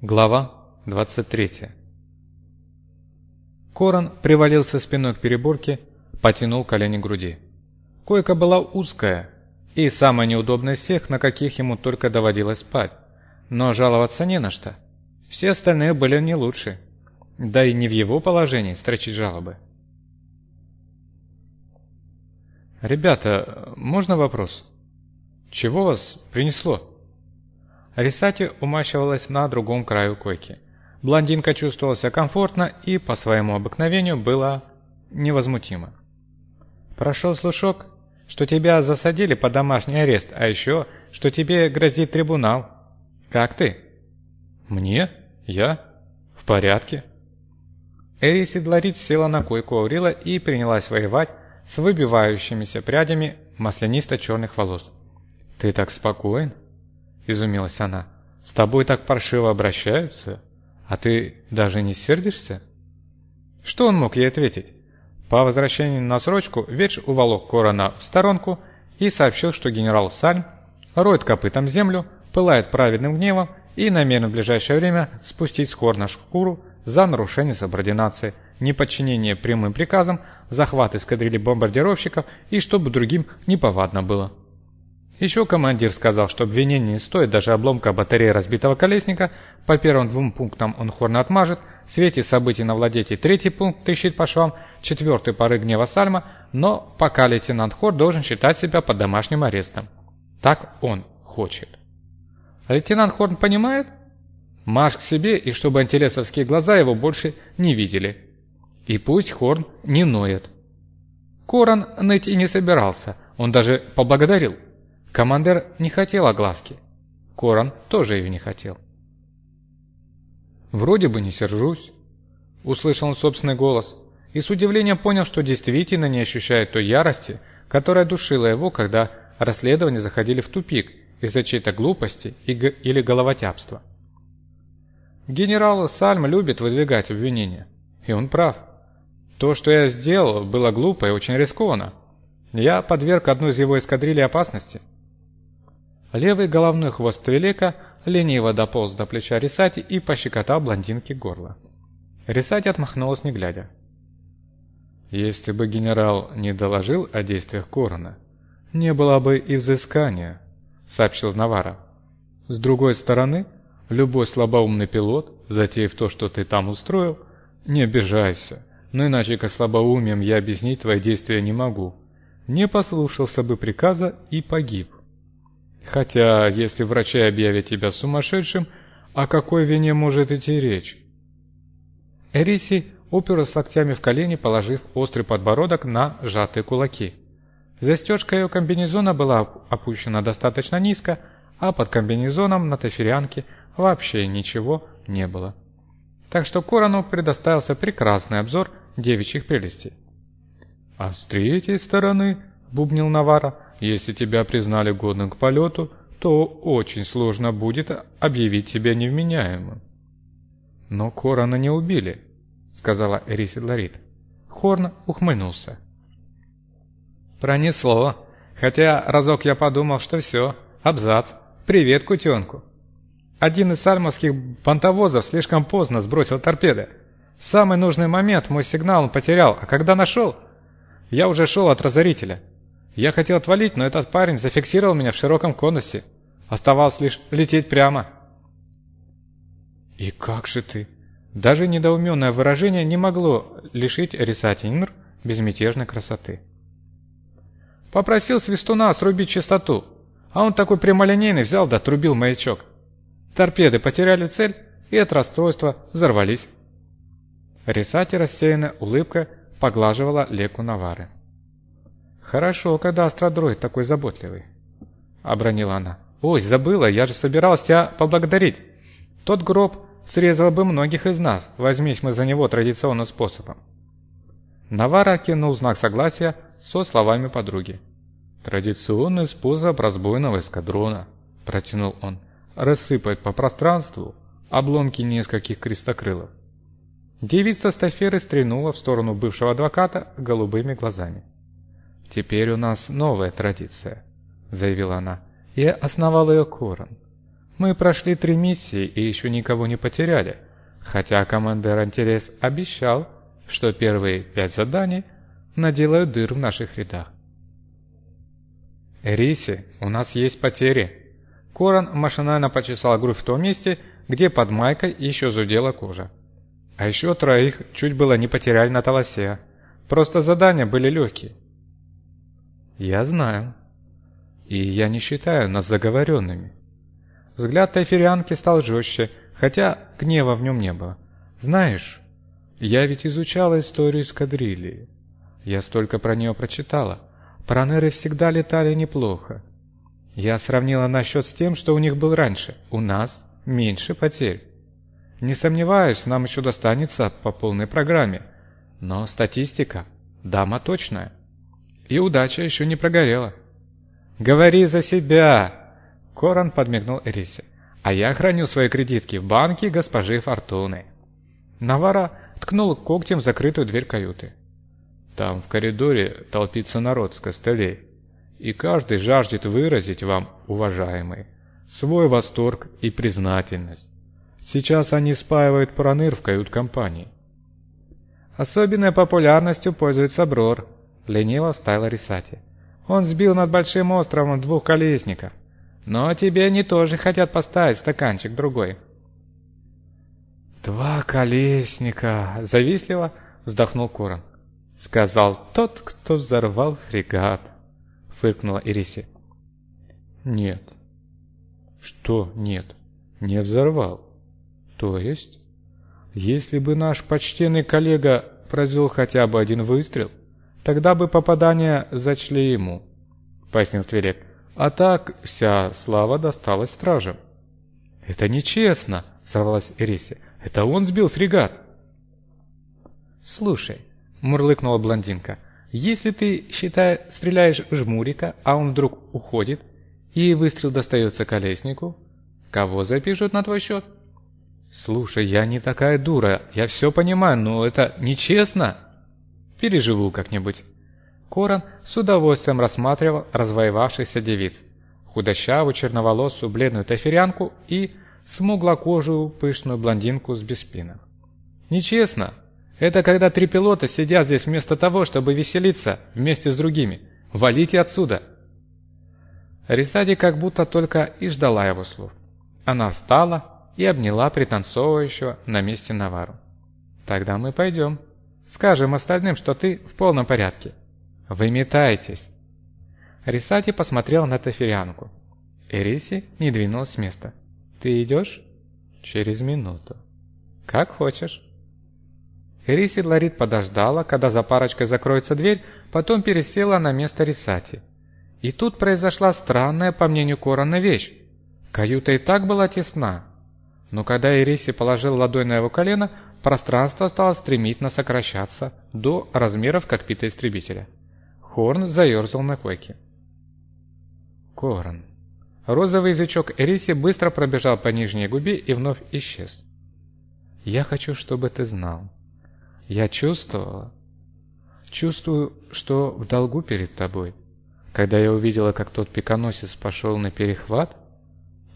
Глава 23 Корон привалился спиной к переборке, потянул колени к груди. Койка была узкая и самая неудобная из всех, на каких ему только доводилось спать. Но жаловаться не на что. Все остальные были не лучше. Да и не в его положении строчить жалобы. «Ребята, можно вопрос? Чего вас принесло?» Рисати умащивалась на другом краю койки. Блондинка чувствовала себя комфортно и по своему обыкновению была невозмутима. «Прошел слушок, что тебя засадили под домашний арест, а еще, что тебе грозит трибунал. Как ты?» «Мне? Я? В порядке?» Эри Седларит села на койку Аурила и принялась воевать с выбивающимися прядями маслянисто-черных волос. «Ты так спокоен?» Изумилась она. «С тобой так паршиво обращаются? А ты даже не сердишься?» Что он мог ей ответить? По возвращении на срочку Ведж уволок Корона в сторонку и сообщил, что генерал Сальм роет копытом землю, пылает праведным гневом и намерен в ближайшее время спустить с хор на шкуру за нарушение субординации, неподчинение прямым приказам, захват эскадрильи бомбардировщиков и чтобы другим неповадно было. Еще командир сказал, что обвинение не стоит даже обломка батареи разбитого колесника, по первым двум пунктам он хорно отмажет, в свете событий на владете третий пункт трещит по швам, четвертый поры гнева Сальма, но пока лейтенант Хор должен считать себя под домашним арестом. Так он хочет. Лейтенант Хорн понимает? Марш к себе, и чтобы антилесовские глаза его больше не видели. И пусть Хорн не ноет. Корон ныть и не собирался, он даже поблагодарил. Командир не хотел огласки. Коран тоже ее не хотел. «Вроде бы не сержусь», — услышал он собственный голос, и с удивлением понял, что действительно не ощущает той ярости, которая душила его, когда расследования заходили в тупик из-за чьей-то глупости или головотяпства. Генерал Сальм любит выдвигать обвинения, и он прав. То, что я сделал, было глупо и очень рискованно. Я подверг одну из его эскадрилей опасности — Левый головной хвост Твилека лениво дополз до плеча Рисати и пощекотал блондинке горло. Рисати отмахнулась не глядя. «Если бы генерал не доложил о действиях Корона, не было бы и взыскания», — сообщил Навара. «С другой стороны, любой слабоумный пилот, затеяв то, что ты там устроил, не обижайся, но иначе как слабоумием я объяснить твои действия не могу. Не послушался бы приказа и погиб. Хотя, если врачи объявят тебя сумасшедшим, о какой вине может идти речь? Эриси уперлась локтями в колени, положив острый подбородок на сжатые кулаки. Застежка ее комбинезона была опущена достаточно низко, а под комбинезоном на тафирянке вообще ничего не было. Так что Корону предоставился прекрасный обзор девичьих прелестей. «А с третьей стороны», — бубнил Навара, — если тебя признали годным к полету, то очень сложно будет объявить тебя невменяемым. Но Корона не убили, сказала Эриси Ларит. Хорн ухмыльнулся. Пронесло. Хотя разок я подумал, что все, абзац. Привет, кутенку. Один из сальмовских бантовозов слишком поздно сбросил торпеды. В самый нужный момент мой сигнал он потерял, а когда нашел, я уже шел от разорителя. Я хотел отвалить, но этот парень зафиксировал меня в широком конусе. Оставалось лишь лететь прямо. «И как же ты?» Даже недоуменное выражение не могло лишить Рисатинр безмятежной красоты. Попросил Свистуна срубить частоту, а он такой прямолинейный взял да отрубил маячок. Торпеды потеряли цель и от расстройства взорвались. Рисати рассеянная улыбка поглаживала леку Навары. «Хорошо, когда астродроид такой заботливый», — обронила она. «Ой, забыла, я же собиралась тебя поблагодарить. Тот гроб срезал бы многих из нас, возьмись мы за него традиционным способом». Навара кинул знак согласия со словами подруги. «Традиционный способ разбойного эскадрона», — протянул он, — «рассыпать по пространству обломки нескольких крестокрылов». Девица Стаферы стрельнула в сторону бывшего адвоката голубыми глазами. «Теперь у нас новая традиция», — заявила она. «Я основал ее Корон. Мы прошли три миссии и еще никого не потеряли, хотя командир Антирес обещал, что первые пять заданий наделают дыр в наших рядах. «Риси, у нас есть потери!» Коран машинально почесал грудь в том месте, где под майкой еще зудела кожа. А еще троих чуть было не потеряли на толосе. Просто задания были легкие. Я знаю. И я не считаю нас заговоренными. Взгляд Тайферианки стал жестче, хотя гнева в нем не было. Знаешь, я ведь изучала историю эскадрильи. Я столько про нее прочитала. Пронеры всегда летали неплохо. Я сравнила насчет с тем, что у них был раньше. У нас меньше потерь. Не сомневаюсь, нам еще достанется по полной программе. Но статистика, дама точная. И удача еще не прогорела. «Говори за себя!» Коран подмигнул Эрисе. «А я храню свои кредитки в банке госпожи Фортуны». Навара ткнул когтем в закрытую дверь каюты. Там в коридоре толпится народ с костылей, и каждый жаждет выразить вам, уважаемый, свой восторг и признательность. Сейчас они спаивают проныр в кают-компании. Особенной популярностью пользуется Брор, лениво вставила Рисати. Он сбил над большим островом двух колесников. Но тебе они тоже хотят поставить стаканчик другой. «Два колесника!» — завистливо вздохнул Корон. «Сказал тот, кто взорвал фрегат», — фыркнула Ириси. «Нет». «Что нет?» «Не взорвал». «То есть?» «Если бы наш почтенный коллега произвел хотя бы один выстрел, тогда бы попадание зачли ему», — пояснил Твилек. «А так вся слава досталась стражам». «Это нечестно», — взорвалась Ириси. «Это он сбил фрегат». «Слушай, — мурлыкнула блондинка. «Если ты, считай, стреляешь в жмурика, а он вдруг уходит, и выстрел достается колеснику, кого запишут на твой счет?» «Слушай, я не такая дура, я все понимаю, но это нечестно!» «Переживу как-нибудь». Коран с удовольствием рассматривал развоевавшихся девиц, худощавую черноволосую бледную тафирянку и смуглокожую пышную блондинку с беспином. «Нечестно!» Это когда три пилота сидят здесь вместо того, чтобы веселиться вместе с другими. Валите отсюда!» Рисади как будто только и ждала его слов. Она встала и обняла пританцовывающего на месте Навару. «Тогда мы пойдем. Скажем остальным, что ты в полном порядке. Вы метаетесь!» Рисади посмотрел на Тафирянку. Эриси не двинулась с места. «Ты идешь?» «Через минуту». «Как хочешь». Риси Ларит подождала, когда за парочкой закроется дверь, потом пересела на место Рисати. И тут произошла странная, по мнению Корона, вещь. Каюта и так была тесна. Но когда Ириси положил ладонь на его колено, пространство стало стремительно сокращаться до размеров кокпита истребителя. Хорн заерзал на койке. Корн. Розовый язычок Эриси быстро пробежал по нижней губе и вновь исчез. «Я хочу, чтобы ты знал. Я чувствовала. Чувствую, что в долгу перед тобой. Когда я увидела, как тот пиконосец пошел на перехват,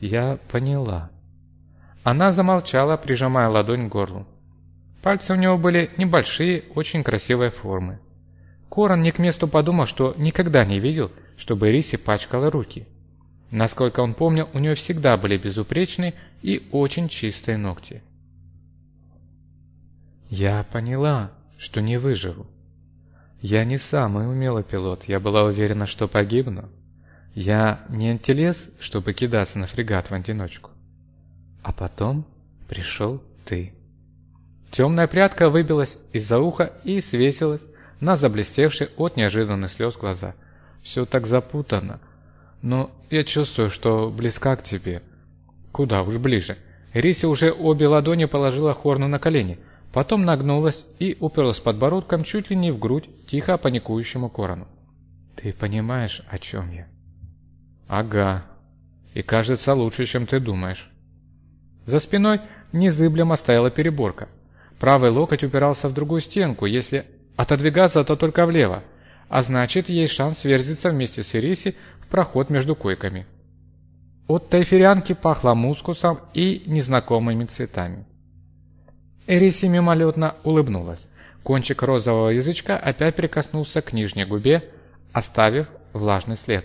я поняла. Она замолчала, прижимая ладонь к горлу. Пальцы у него были небольшие, очень красивой формы. Корон не к месту подумал, что никогда не видел, чтобы Риси пачкала руки. Насколько он помнил, у нее всегда были безупречные и очень чистые ногти. Я поняла, что не выживу. Я не самый умелый пилот, я была уверена, что погибну. Я не антилез, чтобы кидаться на фрегат в одиночку. А потом пришел ты. Темная прядка выбилась из-за уха и свесилась на заблестевшие от неожиданных слез глаза. Все так запутано. Но я чувствую, что близка к тебе. Куда уж ближе. Риси уже обе ладони положила Хорну на колени – Потом нагнулась и уперлась подбородком чуть ли не в грудь тихо паникующему Корону. «Ты понимаешь, о чем я?» «Ага. И кажется лучше, чем ты думаешь». За спиной незыблемо стояла переборка. Правый локоть упирался в другую стенку, если отодвигаться, то только влево, а значит, есть шанс сверзиться вместе с Ириси в проход между койками. От тайферянки пахло мускусом и незнакомыми цветами. Эриси мимолетно улыбнулась. Кончик розового язычка опять прикоснулся к нижней губе, оставив влажный след.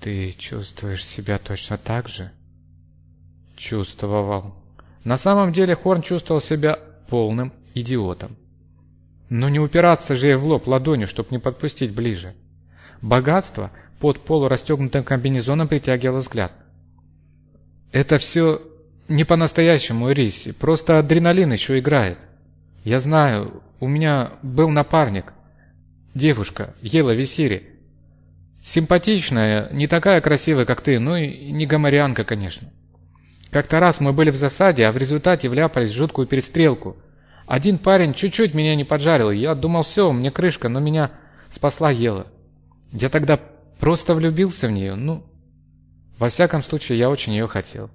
«Ты чувствуешь себя точно так же?» Чувствовал. На самом деле Хорн чувствовал себя полным идиотом. Но не упираться же ей в лоб ладонью, чтобы не подпустить ближе. Богатство под полурастегнутым комбинезоном притягивало взгляд. «Это все не по-настоящему, Риси, просто адреналин еще играет. Я знаю, у меня был напарник, девушка, Ела Висири. Симпатичная, не такая красивая, как ты, ну и не гоморианка, конечно. Как-то раз мы были в засаде, а в результате вляпались в жуткую перестрелку. Один парень чуть-чуть меня не поджарил, я думал, все, мне крышка, но меня спасла Ела. Я тогда просто влюбился в нее, ну... Во всяком случае, я очень ее хотел.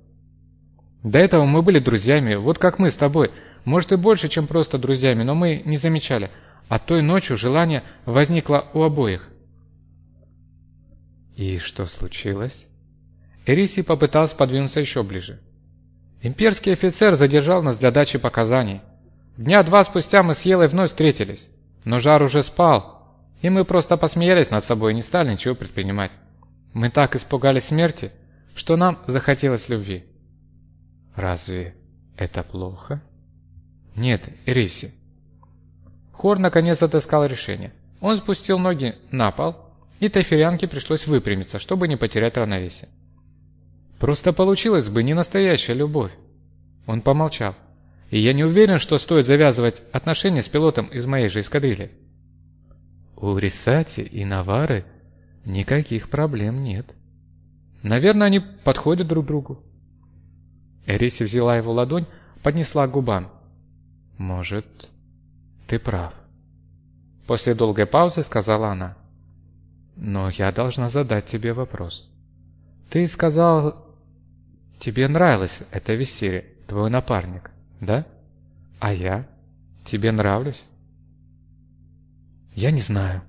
До этого мы были друзьями, вот как мы с тобой. Может и больше, чем просто друзьями, но мы не замечали. А той ночью желание возникло у обоих. И что случилось? Эриси попытался подвинуться еще ближе. Имперский офицер задержал нас для дачи показаний. Дня два спустя мы с Елой вновь встретились. Но жар уже спал, и мы просто посмеялись над собой и не стали ничего предпринимать. Мы так испугались смерти, что нам захотелось любви. Разве это плохо? Нет, Ириси. Хор наконец отыскал решение. Он спустил ноги на пол, и Тайферянке пришлось выпрямиться, чтобы не потерять равновесие. Просто получилась бы не настоящая любовь. Он помолчал. И я не уверен, что стоит завязывать отношения с пилотом из моей же эскадрильи. У Рисати и Навары никаких проблем нет. Наверное, они подходят друг другу. Эриси взяла его ладонь, поднесла к губам. «Может, ты прав». После долгой паузы сказала она. «Но я должна задать тебе вопрос. Ты сказал, Тебе нравилось это Виссири, твой напарник, да? А я? Тебе нравлюсь? Я не знаю.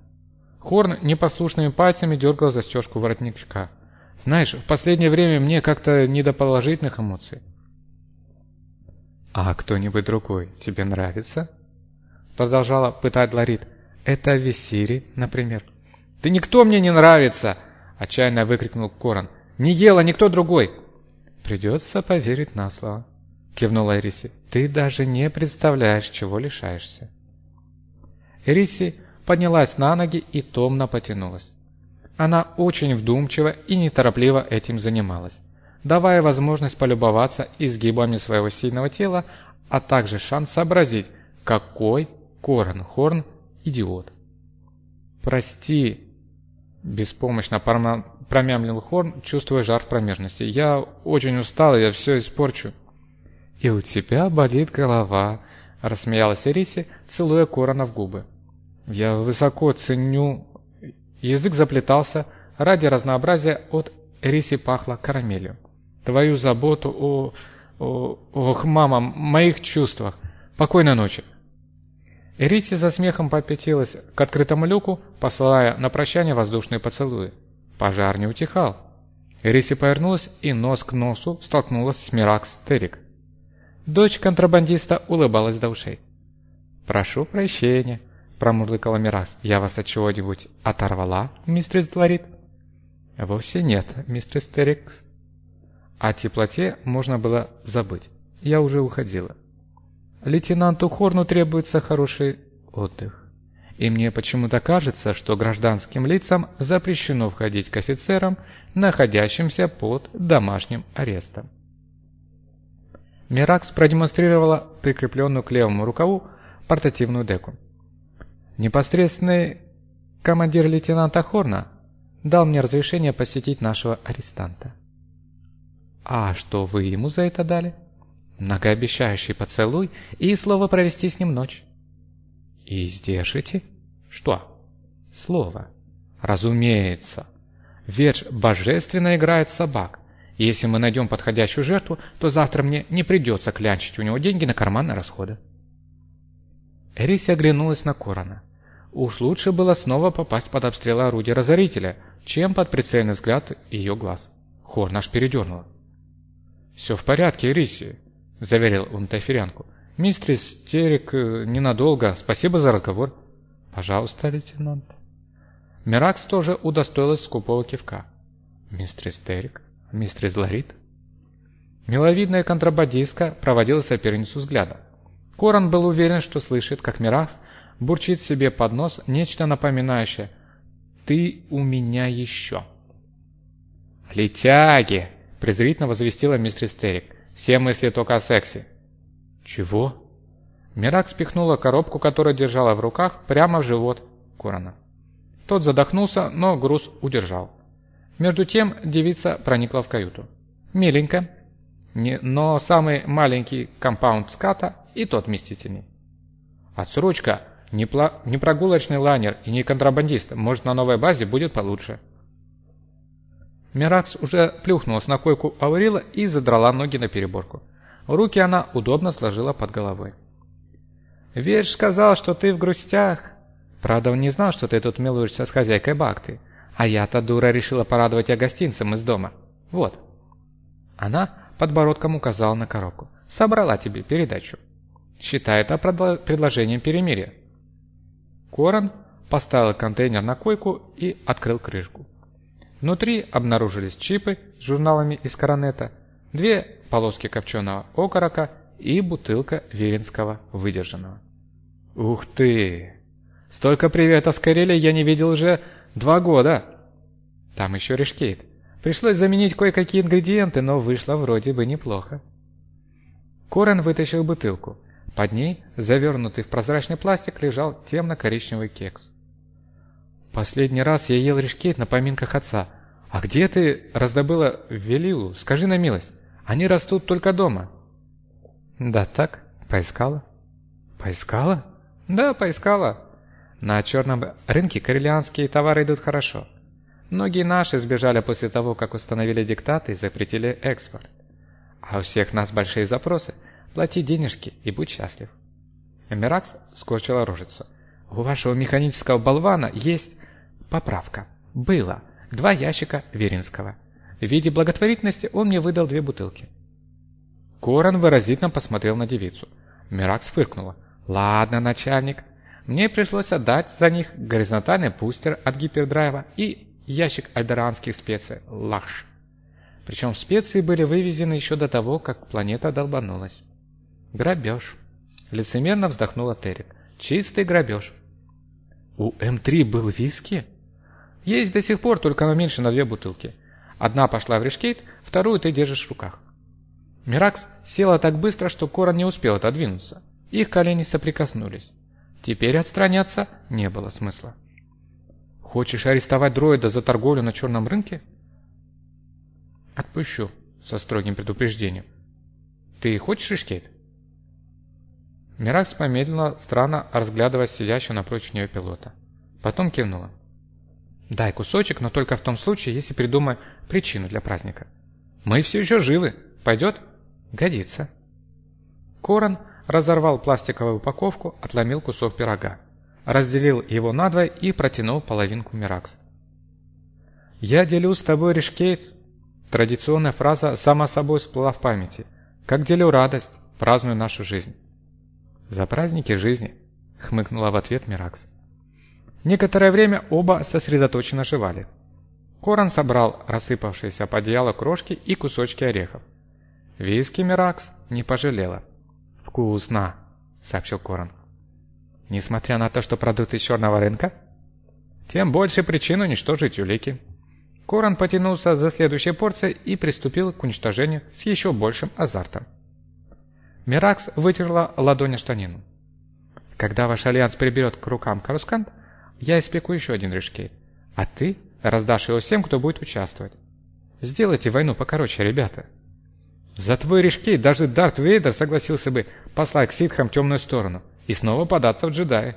Хорн непослушными пальцами дергал застежку воротничка. Знаешь, в последнее время мне как-то не до положительных эмоций. А кто-нибудь другой тебе нравится? Продолжала пытать Ларит. Это Виссири, например. Да никто мне не нравится! Отчаянно выкрикнул Коран. Не ела никто другой! «Придется поверить на слово», — кивнула Эриси. «Ты даже не представляешь, чего лишаешься». Эриси поднялась на ноги и томно потянулась. Она очень вдумчиво и неторопливо этим занималась, давая возможность полюбоваться изгибами своего сильного тела, а также шанс сообразить, какой Корн Хорн идиот. «Прости», — беспомощно промямлил Хорн, чувствуя жар в промежности. «Я очень устал, я все испорчу». «И у тебя болит голова», — рассмеялась Эриси, целуя Корона в губы. «Я высоко ценю...» Язык заплетался, ради разнообразия от Эриси пахло карамелью. «Твою заботу о... о... ох, мама, моих чувствах. Покойной ночи». Эриси за смехом попятилась к открытому люку, посылая на прощание воздушные поцелуи. Пожар не утихал. Риси повернулась и нос к носу столкнулась с Миракс Терик. Дочь контрабандиста улыбалась до ушей. «Прошу прощения», — промурлыкала Миракс. «Я вас от чего-нибудь оторвала, мистерс Дворит?» «Вовсе нет, мистерс Терикс». О теплоте можно было забыть. Я уже уходила. Лейтенанту Хорну требуется хороший отдых и мне почему-то кажется, что гражданским лицам запрещено входить к офицерам, находящимся под домашним арестом. Миракс продемонстрировала прикрепленную к левому рукаву портативную деку. Непосредственный командир лейтенанта Хорна дал мне разрешение посетить нашего арестанта. А что вы ему за это дали? Многообещающий поцелуй и слово провести с ним ночь. И сдержите? Что? Слово. Разумеется. Ведь божественно играет собак. если мы найдем подходящую жертву, то завтра мне не придется клянчить у него деньги на карманные расходы. Эриси оглянулась на Корона. Уж лучше было снова попасть под обстрел орудия разорителя, чем под прицельный взгляд ее глаз. Кор наш передернуло. «Все в порядке, Риси», — заверил он Тайферянку. «Мистрис Терек э, ненадолго. Спасибо за разговор». «Пожалуйста, лейтенант». Миракс тоже удостоилась скупого кивка. «Мистрис Терек? Мистрис Ларит?» Миловидная контрабандистка проводила соперницу взглядом. Коран был уверен, что слышит, как Миракс бурчит себе под нос нечто напоминающее «Ты у меня еще». «Летяги!» – презрительно возвестила мистерис Террик. «Все мысли только о сексе». «Чего?» Мирак спихнула коробку, которую держала в руках, прямо в живот Корана. Тот задохнулся, но груз удержал. Между тем девица проникла в каюту. Миленько, но самый маленький компаунд ската и тот вместительный. Отсрочка не, пла... не прогулочный лайнер и не контрабандист. Может, на новой базе будет получше. Миракс уже плюхнулась на койку Аурила и задрала ноги на переборку. Руки она удобно сложила под головой. «Верш сказал, что ты в грустях. Правда, он не знал, что ты тут милуешься с хозяйкой Бакты. А я-то, дура, решила порадовать тебя гостинцем из дома. Вот». Она подбородком указала на коробку. «Собрала тебе передачу. Считай это предложением перемирия». Корон поставил контейнер на койку и открыл крышку. Внутри обнаружились чипы с журналами из коронета, две полоски копченого окорока и бутылка веренского выдержанного. «Ух ты! Столько привета с Карелии я не видел уже два года!» Там еще решкейт. Пришлось заменить кое-какие ингредиенты, но вышло вроде бы неплохо. Корен вытащил бутылку. Под ней, завернутый в прозрачный пластик, лежал темно-коричневый кекс. «Последний раз я ел решкейт на поминках отца. А где ты раздобыла велиу? Скажи на милость. Они растут только дома». «Да так, поискала». «Поискала?» «Да, поискала. На черном рынке карелианские товары идут хорошо. Многие наши сбежали после того, как установили диктаты и запретили экспорт. А у всех нас большие запросы – Плати денежки и будь счастлив. Эмиракс скорчила рожицу. У вашего механического болвана есть поправка. Было. Два ящика Веринского. В виде благотворительности он мне выдал две бутылки. Корон выразительно посмотрел на девицу. Миракс фыркнула. «Ладно, начальник. Мне пришлось отдать за них горизонтальный пустер от гипердрайва и ящик альдеранских специй «Лаш». Причем специи были вывезены еще до того, как планета долбанулась. «Грабеж», — лицемерно вздохнула Терек. «Чистый грабеж». «У М3 был виски?» «Есть до сих пор, только оно меньше на две бутылки. Одна пошла в решкейт, вторую ты держишь в руках». Миракс села так быстро, что Корон не успел отодвинуться. Их колени соприкоснулись. Теперь отстраняться не было смысла. «Хочешь арестовать дроида за торговлю на черном рынке?» «Отпущу», со строгим предупреждением. «Ты хочешь решкейт?» Миракс помедлила, странно разглядывая сидящего напротив нее пилота. Потом кивнула. «Дай кусочек, но только в том случае, если придумаю причину для праздника. Мы все еще живы. Пойдет?» «Годится». Корон разорвал пластиковую упаковку, отломил кусок пирога, разделил его надвое и протянул половинку Миракс. «Я делю с тобой решкейт». Традиционная фраза сама собой всплыла в памяти. «Как делю радость, праздную нашу жизнь». «За праздники жизни», — хмыкнула в ответ Миракс. Некоторое время оба сосредоточенно жевали. Коран собрал рассыпавшиеся по одеялу крошки и кусочки орехов. Виски Миракс не пожалела. «Вкусно», — сообщил Коран. «Несмотря на то, что продукты из черного рынка?» «Тем больше причин уничтожить улики». Коран потянулся за следующей порцией и приступил к уничтожению с еще большим азартом. Миракс вытерла ладонь о штанину. «Когда ваш альянс приберет к рукам Карускант, я испеку еще один решкейт, а ты раздашь его всем, кто будет участвовать. Сделайте войну покороче, ребята». «За твой решкейт даже Дарт Вейдер согласился бы послать к ситхам темную сторону и снова податься в джедаи».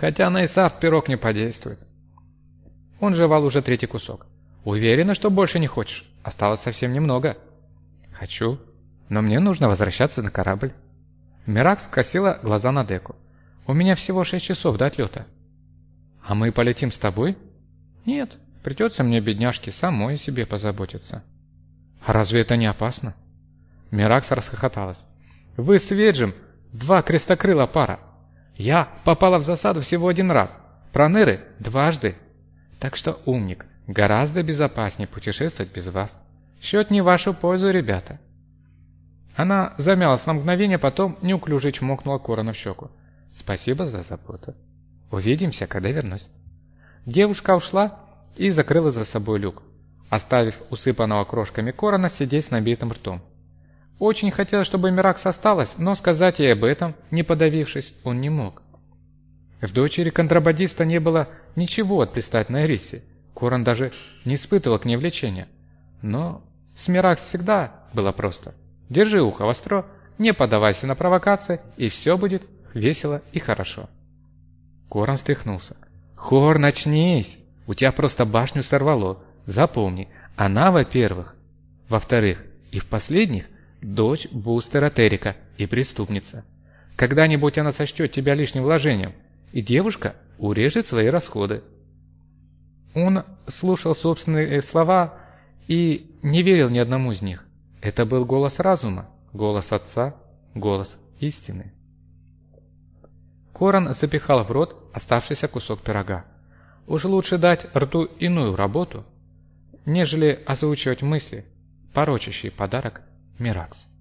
Хотя на Исарт пирог не подействует. Он жевал уже третий кусок. «Уверена, что больше не хочешь? Осталось совсем немного». «Хочу», но мне нужно возвращаться на корабль. Мирак скосила глаза на деку. У меня всего шесть часов до отлета. А мы полетим с тобой? Нет, Придется мне, бедняжке, самой себе позаботиться. А разве это не опасно? Миракс расхохоталась. Вы с Веджем два крестокрыла пара. Я попала в засаду всего один раз. Проныры дважды. Так что умник, гораздо безопаснее путешествовать без вас. Счет не в вашу пользу, ребята. Она замялась на мгновение, потом неуклюже чмокнула Корона в щеку. «Спасибо за заботу. Увидимся, когда вернусь». Девушка ушла и закрыла за собой люк, оставив усыпанного крошками Корона сидеть с набитым ртом. Очень хотелось, чтобы Миракс осталась, но сказать ей об этом, не подавившись, он не мог. В дочери контрабандиста не было ничего от приставной Риси. Корон даже не испытывал к ней влечения. Но с Миракс всегда было просто. Держи ухо востро, не поддавайся на провокации, и все будет весело и хорошо. Корон стряхнулся. «Хор, начнись! У тебя просто башню сорвало. Запомни, она, во-первых. Во-вторых, и в последних, дочь бустера Терика и преступница. Когда-нибудь она сочтет тебя лишним вложением, и девушка урежет свои расходы». Он слушал собственные слова и не верил ни одному из них. Это был голос разума, голос отца, голос истины. Корон запихал в рот оставшийся кусок пирога. Уж лучше дать рту иную работу, нежели озвучивать мысли, порочащие подарок Миракс.